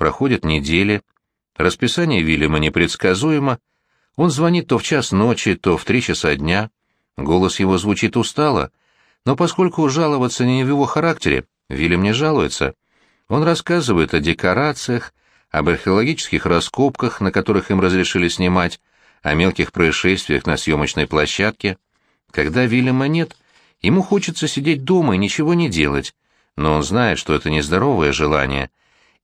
Проходят недели. Расписание Вильяма непредсказуемо. Он звонит то в час ночи, то в три часа дня. Голос его звучит устало. Но поскольку жаловаться не в его характере, Вильям не жалуется. Он рассказывает о декорациях, об археологических раскопках, на которых им разрешили снимать, о мелких происшествиях на съемочной площадке. Когда Вильяма нет, ему хочется сидеть дома и ничего не делать, но он знает, что это нездоровое желание,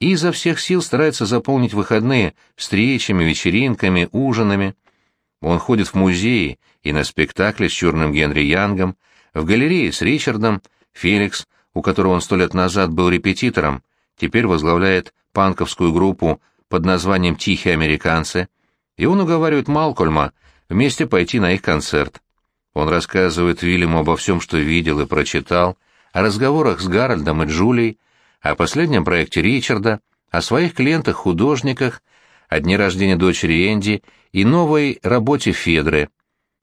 и изо всех сил старается заполнить выходные встречами, вечеринками, ужинами. Он ходит в музеи и на спектакли с черным Генри Янгом, в галерее с Ричардом, Феликс, у которого он сто лет назад был репетитором, теперь возглавляет панковскую группу под названием «Тихие американцы», и он уговаривает Малкольма вместе пойти на их концерт. Он рассказывает Вильяму обо всем, что видел и прочитал, о разговорах с Гарольдом и Джулией, о последнем проекте Ричарда, о своих клиентах-художниках, о дне рождения дочери Энди и новой работе Федры.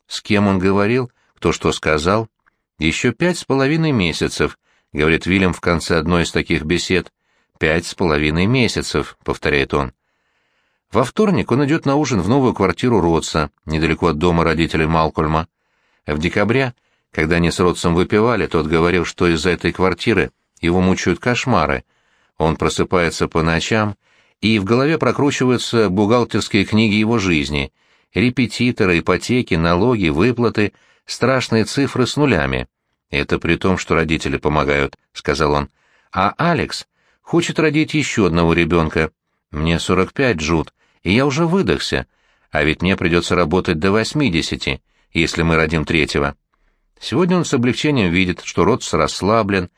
С кем он говорил, кто что сказал. Еще пять с половиной месяцев, говорит Вильям в конце одной из таких бесед. Пять с половиной месяцев, повторяет он. Во вторник он идет на ужин в новую квартиру Ротса, недалеко от дома родителей Малкольма. В декабре, когда они с Ротсом выпивали, тот говорил, что из-за этой квартиры его мучают кошмары. Он просыпается по ночам, и в голове прокручиваются бухгалтерские книги его жизни, репетиторы, ипотеки, налоги, выплаты, страшные цифры с нулями. «Это при том, что родители помогают», — сказал он. «А Алекс хочет родить еще одного ребенка. Мне 45, Джуд, и я уже выдохся, а ведь мне придется работать до восьмидесяти, если мы родим третьего. Сегодня он с облегчением видит, что рот расслаблен,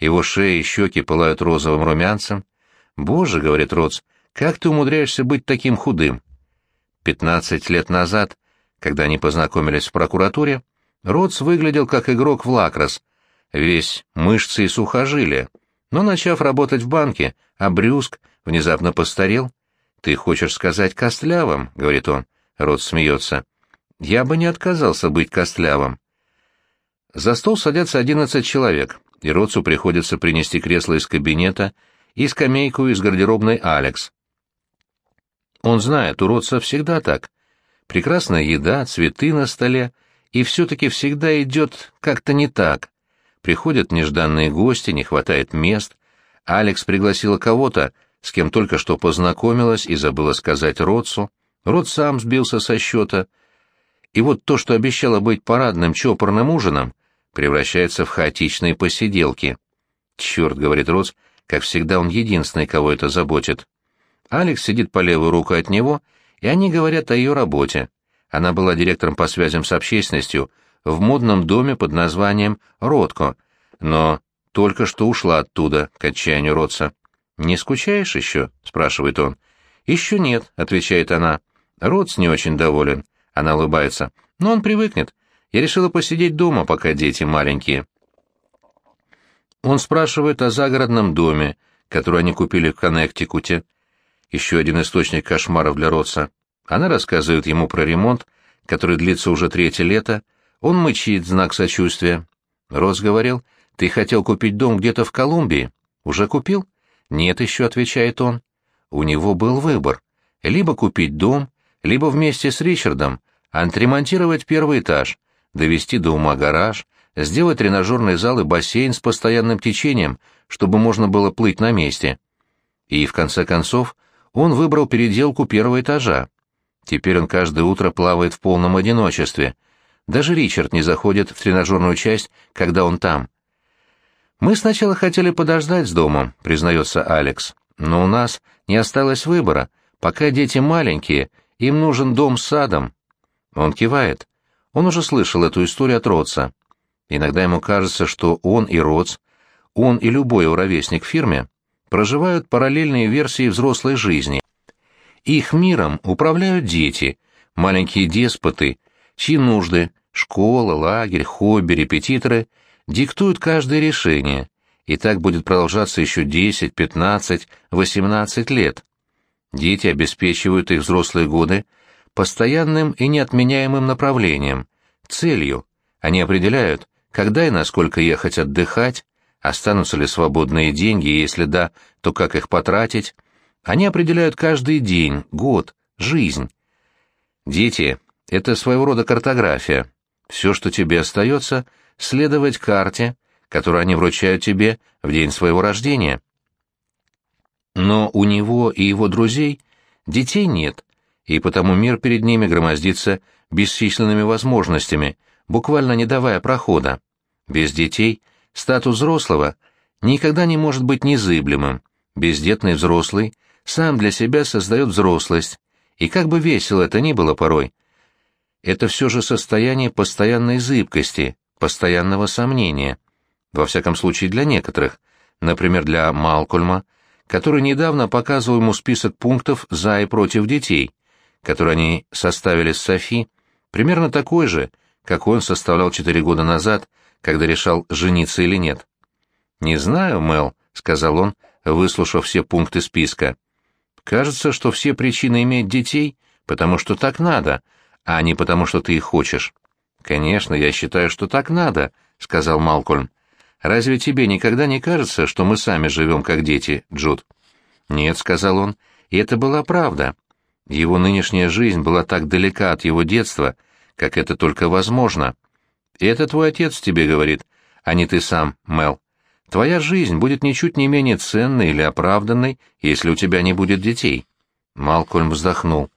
его шея и щеки пылают розовым румянцем. «Боже», — говорит Ротс, — «как ты умудряешься быть таким худым?» Пятнадцать лет назад, когда они познакомились в прокуратуре, Ротс выглядел как игрок в лакрос, весь мышцы и сухожилия, но, начав работать в банке, обрюзг, внезапно постарел, «Ты хочешь сказать костлявым?» — говорит он. Рот смеется. «Я бы не отказался быть костлявым». За стол садятся одиннадцать человек, и Ротсу приходится принести кресло из кабинета и скамейку из гардеробной «Алекс». Он знает, у Ротса всегда так. Прекрасная еда, цветы на столе, и все-таки всегда идет как-то не так. Приходят нежданные гости, не хватает мест. Алекс пригласила кого-то, с кем только что познакомилась и забыла сказать Ротсу. Рот сам сбился со счета. И вот то, что обещало быть парадным чопорным ужином, превращается в хаотичные посиделки. «Черт», — говорит Ротс, — как всегда он единственный, кого это заботит. Алекс сидит по левую руку от него, и они говорят о ее работе. Она была директором по связям с общественностью в модном доме под названием «Ротко», но только что ушла оттуда, к отчаянию Ротса. «Не скучаешь еще?» — спрашивает он. «Еще нет», — отвечает она. Ротс не очень доволен. Она улыбается. «Но он привыкнет. Я решила посидеть дома, пока дети маленькие». Он спрашивает о загородном доме, который они купили в Коннектикуте. Еще один источник кошмаров для Ротса. Она рассказывает ему про ремонт, который длится уже третье лето. Он мычит знак сочувствия. Ротс говорил, «Ты хотел купить дом где-то в Колумбии. Уже купил?» «Нет еще», — отвечает он. У него был выбор. Либо купить дом, либо вместе с Ричардом отремонтировать первый этаж, довести до ума гараж, сделать тренажерный зал и бассейн с постоянным течением, чтобы можно было плыть на месте. И, в конце концов, он выбрал переделку первого этажа. Теперь он каждое утро плавает в полном одиночестве. Даже Ричард не заходит в тренажерную часть, когда он там. «Мы сначала хотели подождать с домом», — признается Алекс. «Но у нас не осталось выбора. Пока дети маленькие, им нужен дом с садом». Он кивает. Он уже слышал эту историю от Ротса. Иногда ему кажется, что он и Ротс, он и любой ровесник в фирме, проживают параллельные версии взрослой жизни. Их миром управляют дети, маленькие деспоты, чьи нужды, школа, лагерь, хобби, репетиторы — диктуют каждое решение, и так будет продолжаться еще 10, 15, 18 лет. Дети обеспечивают их взрослые годы постоянным и неотменяемым направлением, целью. Они определяют, когда и насколько ехать отдыхать, останутся ли свободные деньги, и если да, то как их потратить, Они определяют каждый день, год, жизнь. Дети — это своего рода картография. Все, что тебе остается, следовать карте, которую они вручают тебе в день своего рождения. Но у него и его друзей детей нет, и потому мир перед ними громоздится бесчисленными возможностями, буквально не давая прохода. Без детей статус взрослого никогда не может быть незыблемым. Бездетный взрослый сам для себя создает взрослость, и как бы весело это ни было порой, это все же состояние постоянной зыбкости, постоянного сомнения. Во всяком случае для некоторых, например, для Малкольма, который недавно показывал ему список пунктов «за» и «против» детей, которые они составили с Софи, примерно такой же, какой он составлял четыре года назад, когда решал, жениться или нет. «Не знаю, Мел», — сказал он, выслушав все пункты списка. «Кажется, что все причины иметь детей, потому что так надо, а не потому что ты их хочешь». «Конечно, я считаю, что так надо», — сказал Малкольм. «Разве тебе никогда не кажется, что мы сами живем как дети, Джуд?» «Нет», — сказал он, — «и это была правда. Его нынешняя жизнь была так далека от его детства, как это только возможно. И это твой отец тебе говорит, а не ты сам, Мел. Твоя жизнь будет ничуть не менее ценной или оправданной, если у тебя не будет детей». Малкольм вздохнул.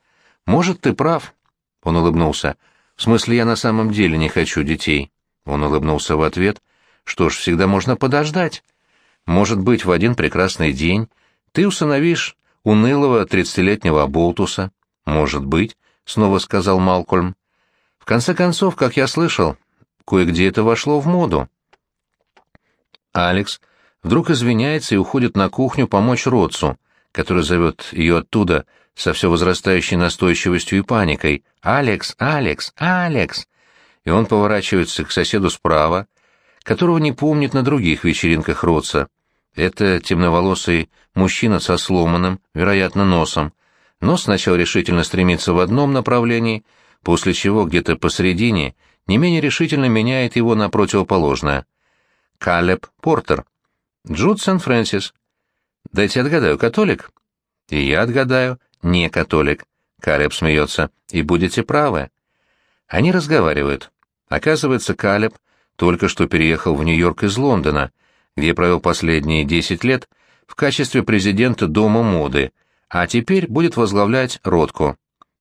«Может, ты прав». Он улыбнулся. «В смысле, я на самом деле не хочу детей». Он улыбнулся в ответ. «Что ж, всегда можно подождать. Может быть, в один прекрасный день ты усыновишь унылого тридцатилетнего Болтуса. Может быть, — снова сказал Малкольм. В конце концов, как я слышал, кое-где это вошло в моду. Алекс вдруг извиняется и уходит на кухню помочь Ротсу, который зовет ее оттуда со все возрастающей настойчивостью и паникой. «Алекс! Алекс! Алекс!» И он поворачивается к соседу справа, которого не помнит на других вечеринках Ротса. Это темноволосый мужчина со сломанным, вероятно, носом. Нос сначала решительно стремится в одном направлении, после чего где-то посередине не менее решительно меняет его на противоположное. Калеб Портер. Джуд Сен-Фрэнсис. Дайте отгадаю, католик? И я отгадаю, не католик. Калеб смеется. И будете правы. Они разговаривают. Оказывается, Калеб только что переехал в Нью-Йорк из Лондона — где провел последние 10 лет в качестве президента Дома моды, а теперь будет возглавлять Ротко.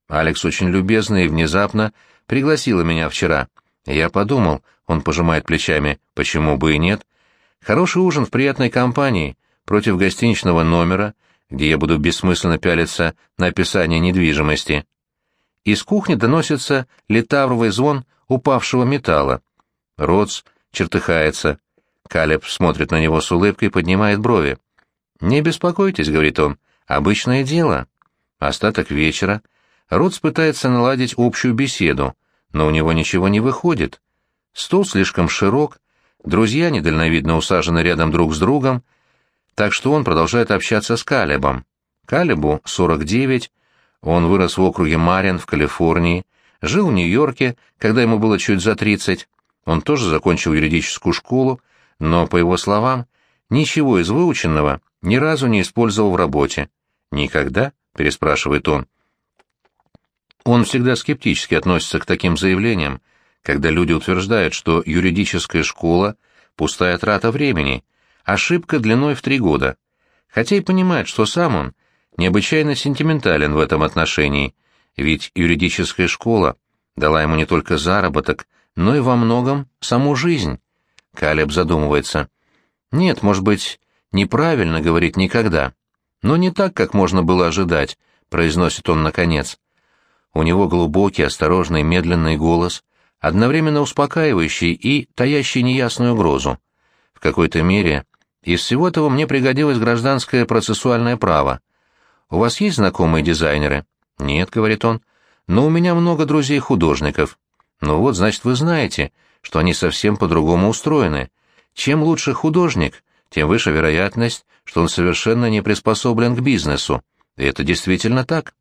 Алекс очень любезно и внезапно пригласила меня вчера. Я подумал, он пожимает плечами, почему бы и нет. Хороший ужин в приятной компании, против гостиничного номера, где я буду бессмысленно пялиться на описание недвижимости. Из кухни доносится литавровый звон упавшего металла. Роц чертыхается. Калеб смотрит на него с улыбкой и поднимает брови. «Не беспокойтесь», — говорит он, — «обычное дело». Остаток вечера Ротс пытается наладить общую беседу, но у него ничего не выходит. Стол слишком широк, друзья недальновидно усажены рядом друг с другом, так что он продолжает общаться с Калебом. Калебу 49, он вырос в округе Марин в Калифорнии, жил в Нью-Йорке, когда ему было чуть за 30. Он тоже закончил юридическую школу, но, по его словам, ничего из выученного ни разу не использовал в работе. «Никогда?» — переспрашивает он. Он всегда скептически относится к таким заявлениям, когда люди утверждают, что юридическая школа — пустая трата времени, ошибка длиной в три года, хотя и понимает, что сам он необычайно сентиментален в этом отношении, ведь юридическая школа дала ему не только заработок, но и во многом саму жизнь. Калеб задумывается. Нет, может быть, неправильно говорить никогда. Но не так, как можно было ожидать, произносит он наконец. У него глубокий, осторожный, медленный голос, одновременно успокаивающий и таящий неясную угрозу. В какой-то мере из всего этого мне пригодилось гражданское процессуальное право. У вас есть знакомые дизайнеры? Нет, говорит он. Но у меня много друзей-художников. Ну вот, значит, вы знаете, что они совсем по-другому устроены. Чем лучше художник, тем выше вероятность, что он совершенно не приспособлен к бизнесу. И это действительно так.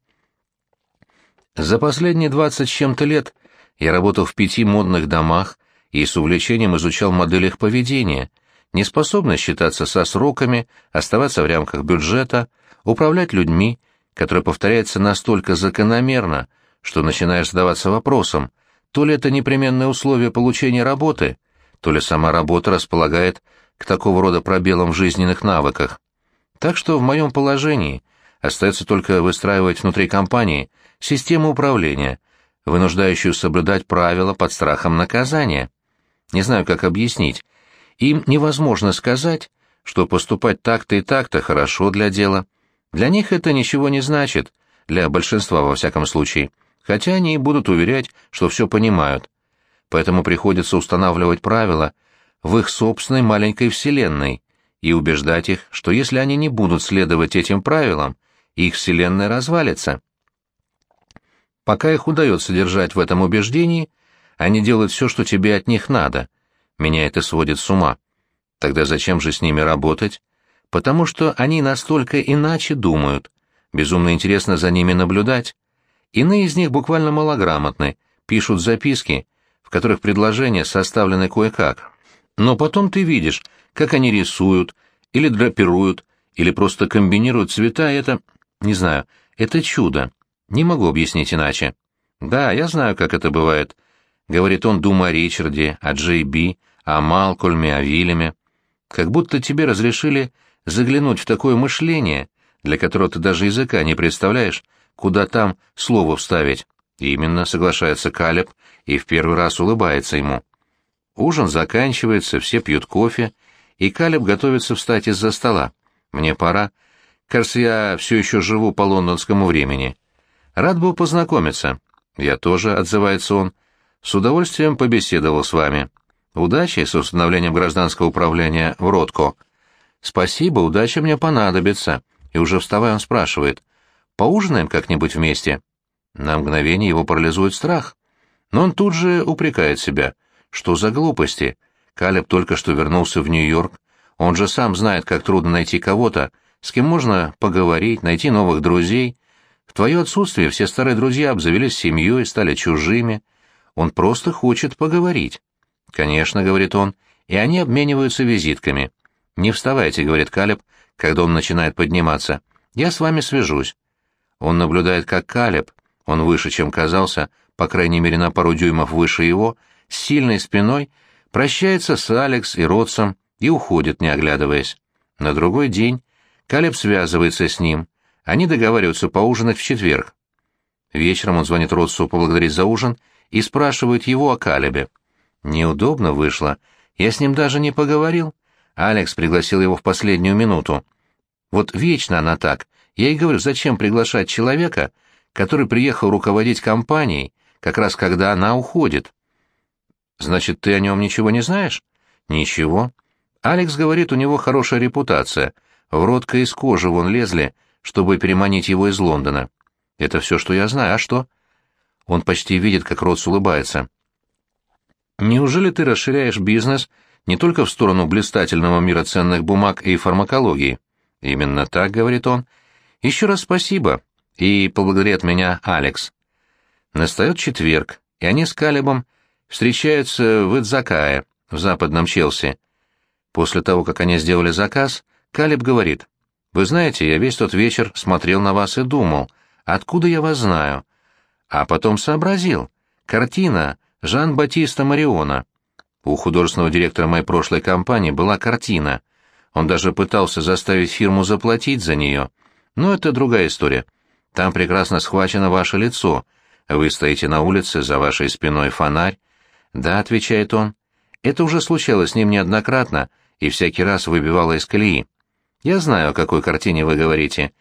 За последние двадцать с чем-то лет я работал в пяти модных домах и с увлечением изучал модель их поведения, неспособность считаться со сроками, оставаться в рамках бюджета, управлять людьми, которое повторяется настолько закономерно, что начинаешь задаваться вопросом, то ли это непременное условие получения работы, то ли сама работа располагает к такого рода пробелам в жизненных навыках. Так что в моем положении остается только выстраивать внутри компании систему управления, вынуждающую соблюдать правила под страхом наказания. Не знаю, как объяснить. Им невозможно сказать, что поступать так-то и так-то хорошо для дела. Для них это ничего не значит, для большинства во всяком случае, хотя они и будут уверять, что все понимают. Поэтому приходится устанавливать правила в их собственной маленькой вселенной и убеждать их, что если они не будут следовать этим правилам, их вселенная развалится. Пока их удается держать в этом убеждении, они делают все, что тебе от них надо. Меня это сводит с ума. Тогда зачем же с ними работать? Потому что они настолько иначе думают. Безумно интересно за ними наблюдать. Иные из них буквально малограмотны, пишут записки, в которых предложения составлены кое-как. Но потом ты видишь, как они рисуют, или драпируют, или просто комбинируют цвета, это, не знаю, это чудо. Не могу объяснить иначе. Да, я знаю, как это бывает. Говорит он, думая о Ричарде, о Джей Би, о Малкольме, о Вильяме. Как будто тебе разрешили заглянуть в такое мышление, для которого ты даже языка не представляешь, куда там слово вставить. Именно соглашается Калеб и в первый раз улыбается ему. Ужин заканчивается, все пьют кофе, и Калеб готовится встать из-за стола. Мне пора. Кажется, я все еще живу по лондонскому времени. Рад был познакомиться. Я тоже, отзывается он. С удовольствием побеседовал с вами. Удачи с установлением гражданского управления в Ротко. Спасибо, удача мне понадобится. И уже вставая он спрашивает. Поужинаем как-нибудь вместе? На мгновение его парализует страх. Но он тут же упрекает себя. Что за глупости? Калеб только что вернулся в Нью-Йорк. Он же сам знает, как трудно найти кого-то, с кем можно поговорить, найти новых друзей, в твое отсутствие все старые друзья обзавелись семьей стали чужими. Он просто хочет поговорить. Конечно, говорит он, и они обмениваются визитками. Не вставайте, говорит Калеб, когда он начинает подниматься. Я с вами свяжусь. Он наблюдает, как Калеб, он выше, чем казался, по крайней мере на пару дюймов выше его, с сильной спиной, прощается с Алекс и Ротсом и уходит, не оглядываясь. На другой день Калеб связывается с ним, они договариваются поужинать в четверг. Вечером он звонит Ротсу поблагодарить за ужин и спрашивает его о Калебе. Неудобно вышло. Я с ним даже не поговорил. Алекс пригласил его в последнюю минуту. Вот вечно она так. Я ей говорю, зачем приглашать человека, который приехал руководить компанией, как раз когда она уходит. Значит, ты о нем ничего не знаешь? Ничего. Алекс говорит, у него хорошая репутация. В ротко из кожи вон лезли, чтобы переманить его из Лондона. Это все, что я знаю. А что? Он почти видит, как Ротс улыбается. Неужели ты расширяешь бизнес не только в сторону блистательного мира ценных бумаг и фармакологии? Именно так, говорит он. Еще раз спасибо. И поблагодарит меня Алекс. Настает четверг, и они с Калебом встречаются в Идзакае, в западном Челси. После того, как они сделали заказ, Калеб говорит, вы знаете, я весь тот вечер смотрел на вас и думал, откуда я вас знаю. А потом сообразил. Картина Жан-Батиста Мариона. У художественного директора моей прошлой компании была картина. Он даже пытался заставить фирму заплатить за нее. Но это другая история. Там прекрасно схвачено ваше лицо. Вы стоите на улице, за вашей спиной фонарь. Да, отвечает он. Это уже случалось с ним неоднократно и всякий раз выбивало из колеи. Я знаю, о какой картине вы говорите.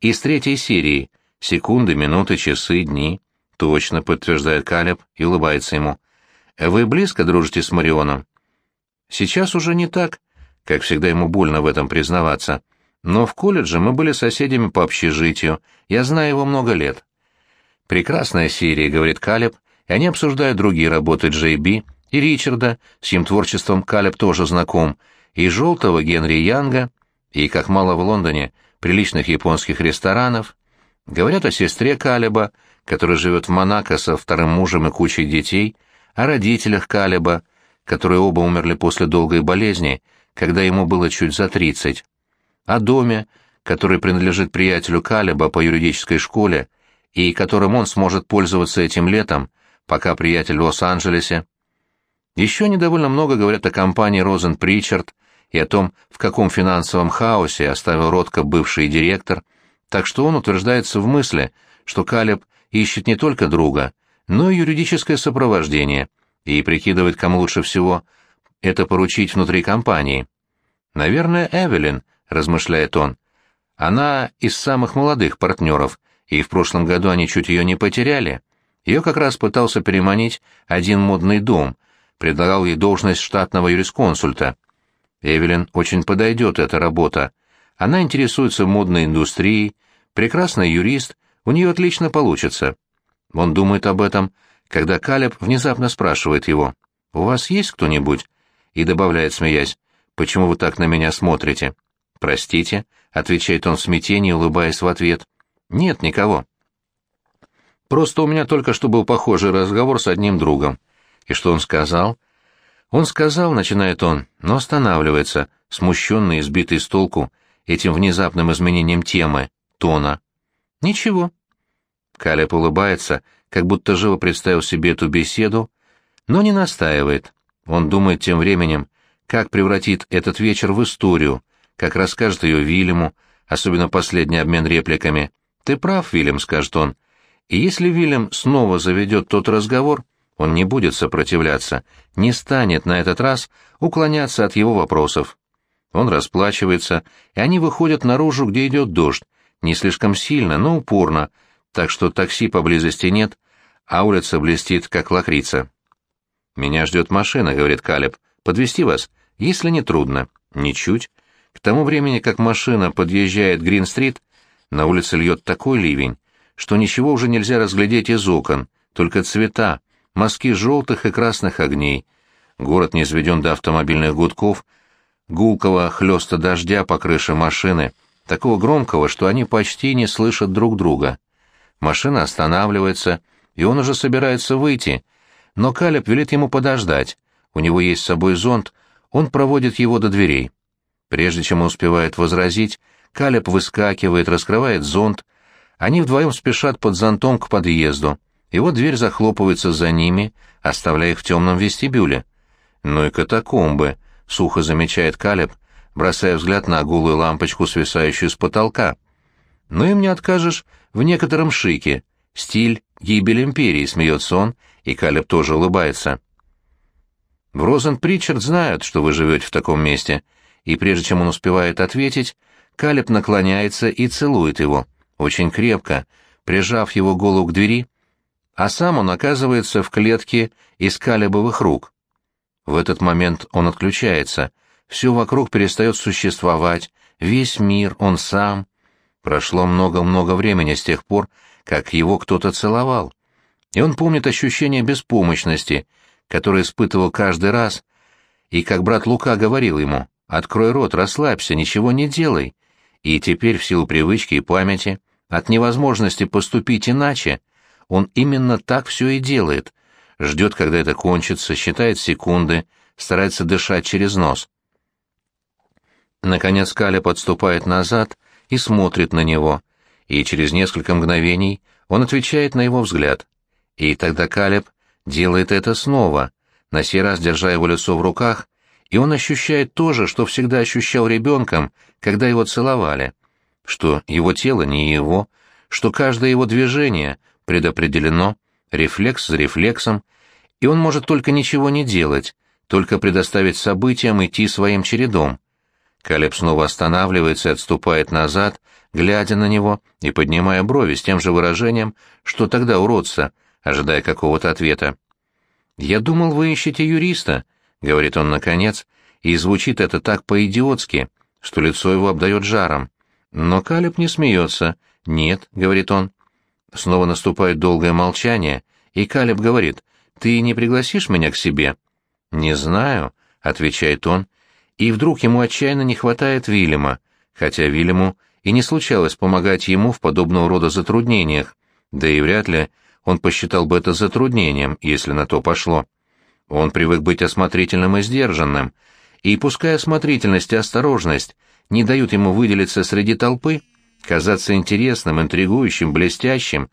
Из третьей серии. Секунды, минуты, часы, дни. Точно, подтверждает Калеб и улыбается ему. Вы близко дружите с Марионом? Сейчас уже не так. Как всегда, ему больно в этом признаваться. Но в колледже мы были соседями по общежитию. Я знаю его много лет. Прекрасная серия, говорит Калеб, и они обсуждают другие работы Джей Би и Ричарда, с чьим творчеством Калеб тоже знаком, и желтого Генри Янга, и как мало в Лондоне приличных японских ресторанов. Говорят о сестре Калеба, которая живет в Монако со вторым мужем и кучей детей, о родителях Калеба, которые оба умерли после долгой болезни, когда ему было чуть за тридцать. О доме, который принадлежит приятелю Калеба по юридической школе, и которым он сможет пользоваться этим летом, пока приятель в Лос-Анджелесе. Еще недовольно много говорят о компании Розен Причард и о том, в каком финансовом хаосе оставил Ротко бывший директор, так что он утверждается в мысли, что Калеб ищет не только друга, но и юридическое сопровождение, и прикидывает, кому лучше всего это поручить внутри компании. «Наверное, Эвелин», — размышляет он. «Она из самых молодых партнеров, и в прошлом году они чуть ее не потеряли. Ее как раз пытался переманить один модный дом, предлагал ей должность штатного юрисконсульта. Эвелин очень подойдет эта работа. Она интересуется модной индустрией, прекрасный юрист, у нее отлично получится. Он думает об этом, когда Калеб внезапно спрашивает его, «У вас есть кто-нибудь?» и добавляет, смеясь, «Почему вы так на меня смотрите?» «Простите», — отвечает он в смятении, улыбаясь в ответ, «Нет никого». «Просто у меня только что был похожий разговор с одним другом. И что он сказал?» «Он сказал», — начинает он, но останавливается, смущенный и сбитый с толку этим внезапным изменением темы, тона. «Ничего». Калеб улыбается, как будто живо представил себе эту беседу, но не настаивает. Он думает тем временем, как превратит этот вечер в историю, как расскажет ее Вильяму, особенно последний обмен репликами. «Ты прав, Вильям», — скажет он. И если Вильям снова заведет тот разговор, он не будет сопротивляться, не станет на этот раз уклоняться от его вопросов. Он расплачивается, и они выходят наружу, где идет дождь, не слишком сильно, но упорно, так что такси поблизости нет, а улица блестит, как лакрица. «Меня ждет машина», — говорит Калеб. Подвести вас, если не трудно». «Ничуть». К тому времени, как машина подъезжает Грин-стрит, на улице льет такой ливень, что ничего уже нельзя разглядеть из окон, только цвета, мазки желтых и красных огней. Город не изведен до автомобильных гудков, гулкого хлеста дождя по крыше машины, такого громкого, что они почти не слышат друг друга. Машина останавливается, и он уже собирается выйти, но Калеб велит ему подождать. У него есть с собой зонт, он проводит его до дверей. Прежде чем успевает возразить, Калеб выскакивает, раскрывает зонт. Они вдвоем спешат под зонтом к подъезду. Его дверь захлопывается за ними, оставляя их в темном вестибюле. «Ну и катакомбы», — сухо замечает Калеб, бросая взгляд на голую лампочку, свисающую с потолка. «Но им не откажешь в некотором шике. Стиль гибель империи», — смеется он, и Калеб тоже улыбается. В Розен-Причард знают, что вы живете в таком месте, и прежде чем он успевает ответить, Калеб наклоняется и целует его, очень крепко, прижав его голову к двери, а сам он оказывается в клетке из калебовых рук. В этот момент он отключается, все вокруг перестает существовать, весь мир, он сам. Прошло много-много времени с тех пор, как его кто-то целовал, и он помнит ощущение беспомощности, которое испытывал каждый раз, и как брат Лука говорил ему, «Открой рот, расслабься, ничего не делай», и теперь в силу привычки и памяти, от невозможности поступить иначе, он именно так все и делает, ждет, когда это кончится, считает секунды, старается дышать через нос. Наконец Каля подступает назад и смотрит на него, и через несколько мгновений он отвечает на его взгляд. И тогда Калеб делает это снова, на сей раз держа его лицо в руках, и он ощущает то же, что всегда ощущал ребенком, когда его целовали, что его тело не его, что каждое его движение предопределено, рефлекс за рефлексом, и он может только ничего не делать, только предоставить событиям идти своим чередом. Калеб снова останавливается и отступает назад, глядя на него и поднимая брови с тем же выражением, что тогда уродца, ожидая какого-то ответа. «Я думал, вы ищете юриста», — говорит он наконец, и звучит это так по-идиотски, что лицо его обдает жаром. Но Калеб не смеется. «Нет», — говорит он. Снова наступает долгое молчание, и Калеб говорит, «Ты не пригласишь меня к себе?» «Не знаю», — отвечает он, и вдруг ему отчаянно не хватает Вильяма, хотя Вильяму и не случалось помогать ему в подобного рода затруднениях, да и вряд ли он посчитал бы это затруднением, если на то пошло. Он привык быть осмотрительным и сдержанным, и пускай осмотрительность и осторожность не дают ему выделиться среди толпы, казаться интересным, интригующим, блестящим,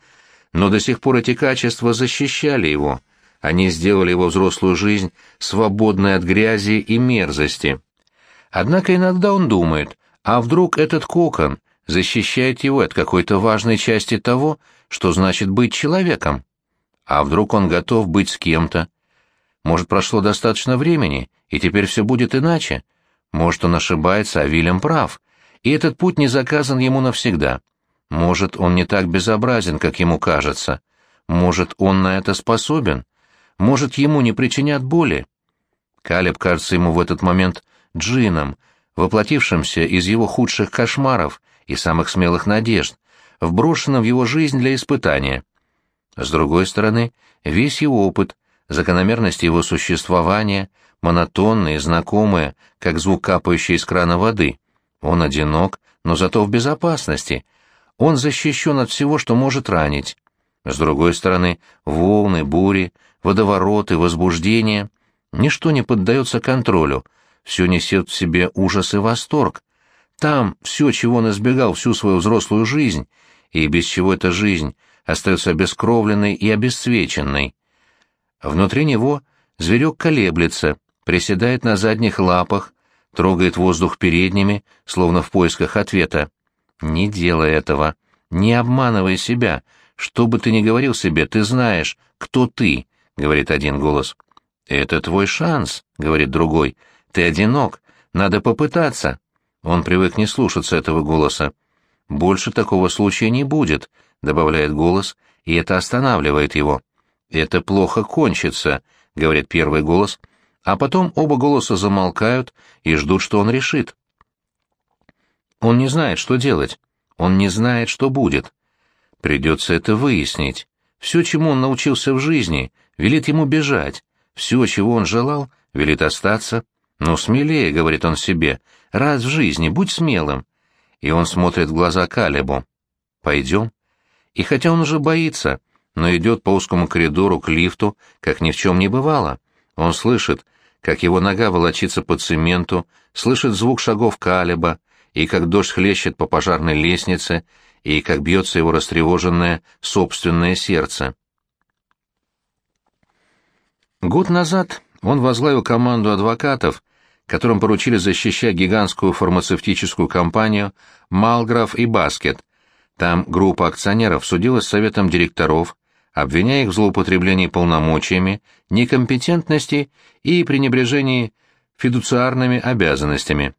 но до сих пор эти качества защищали его, они сделали его взрослую жизнь свободной от грязи и мерзости. Однако иногда он думает, а вдруг этот кокон защищает его от какой-то важной части того, что значит быть человеком? А вдруг он готов быть с кем-то? Может, прошло достаточно времени, и теперь все будет иначе? Может, он ошибается, а Вильям прав, и этот путь не заказан ему навсегда. Может, он не так безобразен, как ему кажется. Может, он на это способен. Может, ему не причинят боли. Калеб кажется ему в этот момент джином, воплотившимся из его худших кошмаров и самых смелых надежд, вброшенным в его жизнь для испытания. С другой стороны, весь его опыт, закономерности его существования, монотонные, знакомые, как звук капающей из крана воды. Он одинок, но зато в безопасности. Он защищен от всего, что может ранить. С другой стороны, волны, бури, водовороты, возбуждение. Ничто не поддается контролю, все несет в себе ужас и восторг. Там все, чего он избегал всю свою взрослую жизнь, и без чего эта жизнь остается обескровленной и обесцвеченной. Внутри него зверек колеблется, приседает на задних лапах, трогает воздух передними, словно в поисках ответа. Не делай этого, не обманывай себя, что бы ты ни говорил себе, ты знаешь, кто ты, — говорит один голос. «Это твой шанс», — говорит другой. «Ты одинок, надо попытаться». Он привык не слушаться этого голоса. «Больше такого случая не будет», — добавляет голос, и это останавливает его. «Это плохо кончится», — говорит первый голос, а потом оба голоса замолкают и ждут, что он решит. Он не знает, что делать. Он не знает, что будет. Придется это выяснить. Все, чему он научился в жизни, велит ему бежать. Все, чего он желал, велит остаться. «Ну, смелее», — говорит он себе, — «раз в жизни, будь смелым». И он смотрит в глаза Калебу. «Пойдем». И хотя он уже боится, но идет по узкому коридору к лифту, как ни в чем не бывало. Он слышит, как его нога волочится по цементу, слышит звук шагов Калеба, и как дождь хлещет по пожарной лестнице, и как бьется его растревоженное собственное сердце. Год назад он возглавил команду адвокатов, которым поручили защищать гигантскую фармацевтическую компанию «Малграф и Баскет». Там группа акционеров судилась с советом директоров, обвиняя их в злоупотреблении полномочиями, некомпетентности и пренебрежении фидуциарными обязанностями.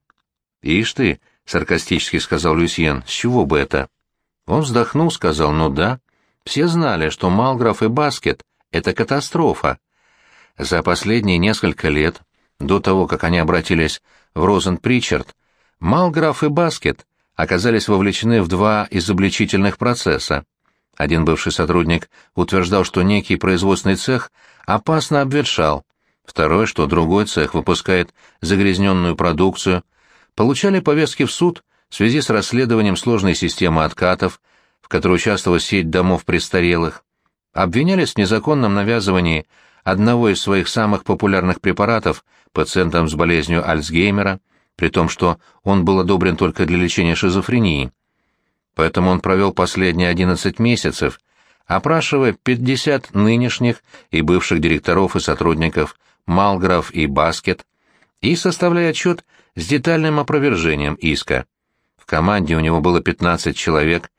«Ишь ты», — саркастически сказал Люсьен, — «с чего бы это?» Он вздохнул, сказал, «ну да». Все знали, что Малграф и Баскет — это катастрофа. За последние несколько лет, до того, как они обратились в Розен-Причард, Малграф и Баскет оказались вовлечены в два изобличительных процесса. Один бывший сотрудник утверждал, что некий производственный цех опасно обветшал, второй, что другой цех выпускает загрязненную продукцию, получали повестки в суд в связи с расследованием сложной системы откатов, в которой участвовала сеть домов престарелых, обвинялись в незаконном навязывании одного из своих самых популярных препаратов пациентам с болезнью Альцгеймера, при том, что он был одобрен только для лечения шизофрении. Поэтому он провел последние 11 месяцев, опрашивая 50 нынешних и бывших директоров и сотрудников Малграф и Баскет и составляя отчет с детальным опровержением иска. В команде у него было 15 человек.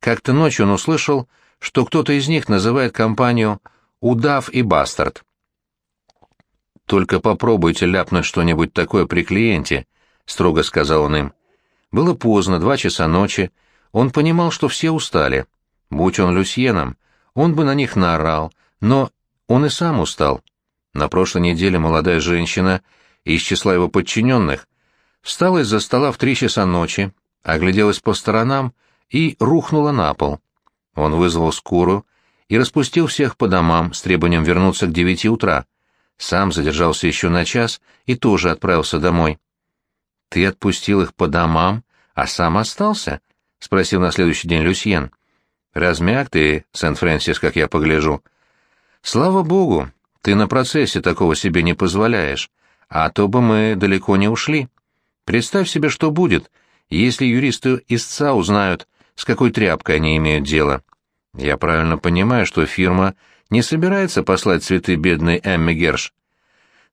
Как-то ночью он услышал, что кто-то из них называет компанию удав и бастард. «Только попробуйте ляпнуть что-нибудь такое при клиенте», — строго сказал он им. Было поздно, два часа ночи. Он понимал, что все устали. Будь он Люсьеном, он бы на них наорал, но он и сам устал. На прошлой неделе молодая женщина из числа его подчиненных встала из-за стола в три часа ночи, огляделась по сторонам и рухнула на пол. Он вызвал скорую и распустил всех по домам с требованием вернуться к девяти утра. Сам задержался еще на час и тоже отправился домой. «Ты отпустил их по домам, а сам остался?» — спросил на следующий день Люсьен. «Размяк ты, Сент-Фрэнсис, как я погляжу». «Слава богу, ты на процессе такого себе не позволяешь, а то бы мы далеко не ушли. Представь себе, что будет, если юристы истца узнают, с какой тряпкой они имеют дело. Я правильно понимаю, что фирма не собирается послать цветы бедной Эмме Герш.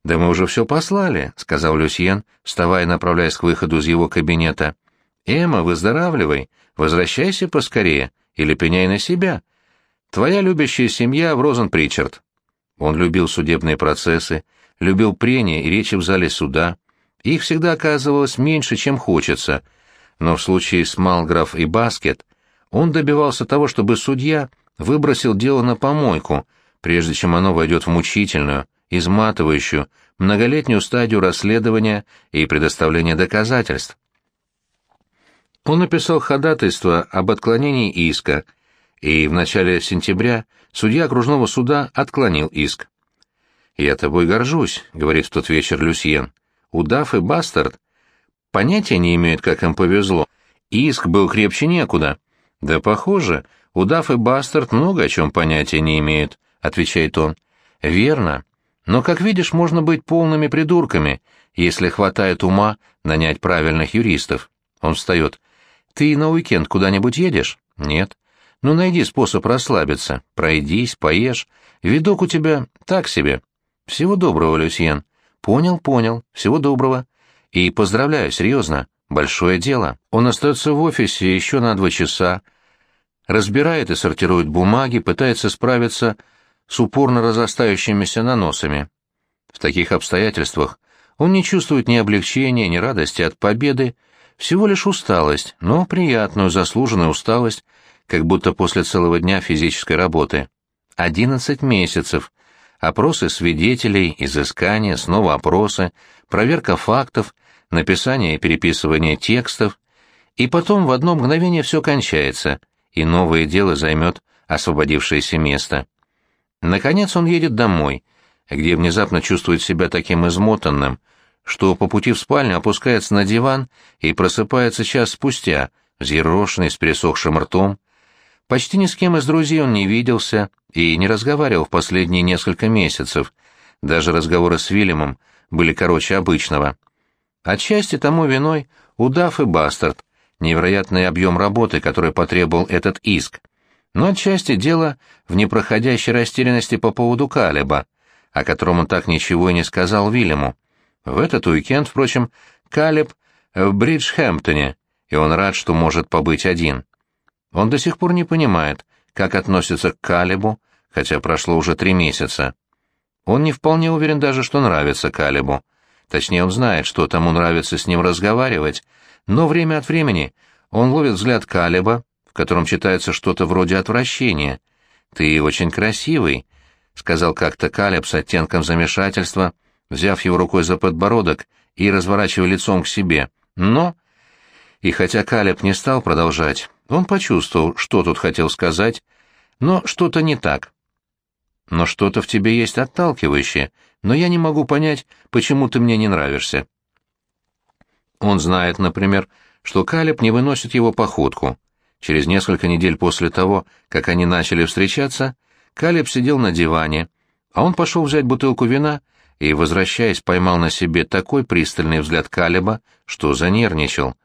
«Да мы уже все послали», — сказал Люсьен, вставая и направляясь к выходу из его кабинета. «Эмма, выздоравливай, возвращайся поскорее или пеняй на себя. Твоя любящая семья в Розенпричард». Он любил судебные процессы, любил прения и речи в зале суда. Их всегда оказывалось меньше, чем хочется, но в случае с Малграф и Баскет он добивался того, чтобы судья выбросил дело на помойку, прежде чем оно войдет в мучительную, изматывающую, многолетнюю стадию расследования и предоставления доказательств. Он написал ходатайство об отклонении иска, и в начале сентября судья окружного суда отклонил иск. «Я тобой горжусь», — говорит в тот вечер Люсьен. «Удав и Бастард понятия не имеют, как им повезло. Иск был крепче некуда». «Да, похоже, удав и Бастард много о чем понятия не имеют», — отвечает он. «Верно. Но, как видишь, можно быть полными придурками, если хватает ума нанять правильных юристов». Он встает. «Ты на уикенд куда-нибудь едешь?» «Нет». «Ну, найди способ расслабиться. Пройдись, поешь. Видок у тебя так себе. Всего доброго, Люсьен. Понял, понял. Всего доброго. И поздравляю, серьезно. Большое дело. Он остается в офисе еще на два часа. Разбирает и сортирует бумаги, пытается справиться с упорно разостающимися наносами. В таких обстоятельствах он не чувствует ни облегчения, ни радости от победы, всего лишь усталость, но приятную, заслуженную усталость, как будто после целого дня физической работы. Одиннадцать месяцев — опросы свидетелей, изыскания, снова опросы, проверка фактов, написание и переписывание текстов, и потом в одно мгновение все кончается, и новое дело займет освободившееся место. Наконец он едет домой, где внезапно чувствует себя таким измотанным, что по пути в спальню опускается на диван и просыпается час спустя, взъерошенный, с пересохшим ртом, Почти ни с кем из друзей он не виделся и не разговаривал в последние несколько месяцев. Даже разговоры с Вильямом были короче обычного. Отчасти тому виной удав и бастард, невероятный объем работы, который потребовал этот иск. Но отчасти дело в непроходящей растерянности по поводу Калеба, о котором он так ничего и не сказал Вильяму. В этот уикенд, впрочем, Калеб в Бриджхэмптоне, и он рад, что может побыть один. Он до сих пор не понимает, как относится к Калибу, хотя прошло уже три месяца. Он не вполне уверен даже, что нравится Калибу. Точнее, он знает, что тому нравится с ним разговаривать, но время от времени он ловит взгляд Калиба, в котором читается что-то вроде отвращения. «Ты очень красивый», — сказал как-то Калиб с оттенком замешательства, взяв его рукой за подбородок и разворачивая лицом к себе. Но... И хотя Калиб не стал продолжать, он почувствовал, что тут хотел сказать, но что-то не так. Но что-то в тебе есть отталкивающее, но я не могу понять, почему ты мне не нравишься. Он знает, например, что Калеб не выносит его походку. Через несколько недель после того, как они начали встречаться, Калеб сидел на диване, а он пошел взять бутылку вина и, возвращаясь, поймал на себе такой пристальный взгляд Калеба, что занервничал.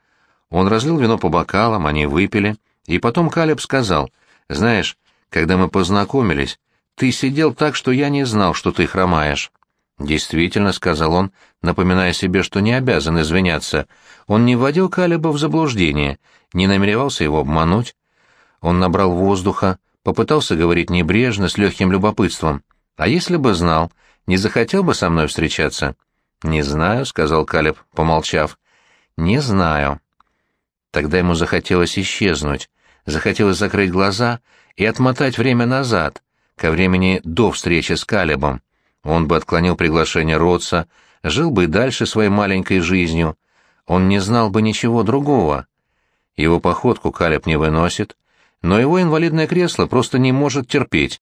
Он разлил вино по бокалам, они выпили, и потом Калеб сказал, «Знаешь, когда мы познакомились, ты сидел так, что я не знал, что ты хромаешь». «Действительно», — сказал он, напоминая себе, что не обязан извиняться, он не вводил Калеба в заблуждение, не намеревался его обмануть. Он набрал воздуха, попытался говорить небрежно, с легким любопытством. «А если бы знал, не захотел бы со мной встречаться?» «Не знаю», — сказал Калеб, помолчав. «Не знаю». Тогда ему захотелось исчезнуть, захотелось закрыть глаза и отмотать время назад, ко времени до встречи с Калебом. Он бы отклонил приглашение Ротса, жил бы и дальше своей маленькой жизнью. Он не знал бы ничего другого. Его походку Калеб не выносит, но его инвалидное кресло просто не может терпеть,